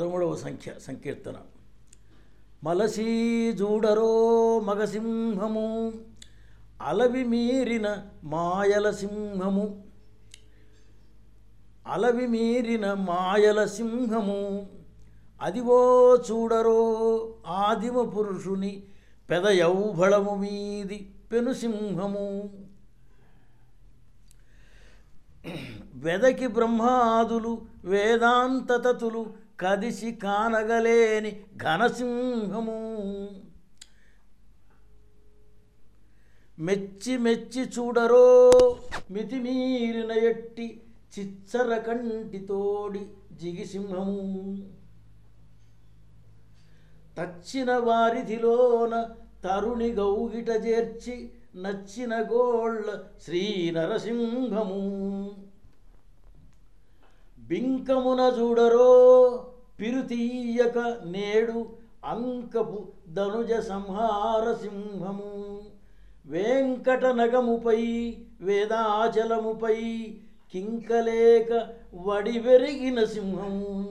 పదమూడవ సంఖ్య సంకీర్తన. మలసీ జూడరో మగసింహము అలవి మీరిన మాయల సింహము అలవి మీరిన మాయల సింహము అదివో చూడరో ఆదిమ పురుషుని పెద యౌభళము మీది పెనుసింహము వెదకి బ్రహ్మాదులు వేదాంతతతులు కదిసి కానగలేని ఘనసింహము. మెచ్చి మెచ్చి చూడరో మితిమీరిన ఎట్టి చిచ్చర కంటితోడి జిగిసింహము. తచ్చిన వారిధిలోన తరుణి గౌగిట చేర్చి నచ్చిన గోళ్ళ శ్రీ నరసింహము బింకమున చూడరో పిరుతీయక నేడు అంకపు ధనుజ సంహార సింహము. వెంకట నగముపై వేదాచలముపై కింకలేక వడివెరిగిన సింహము.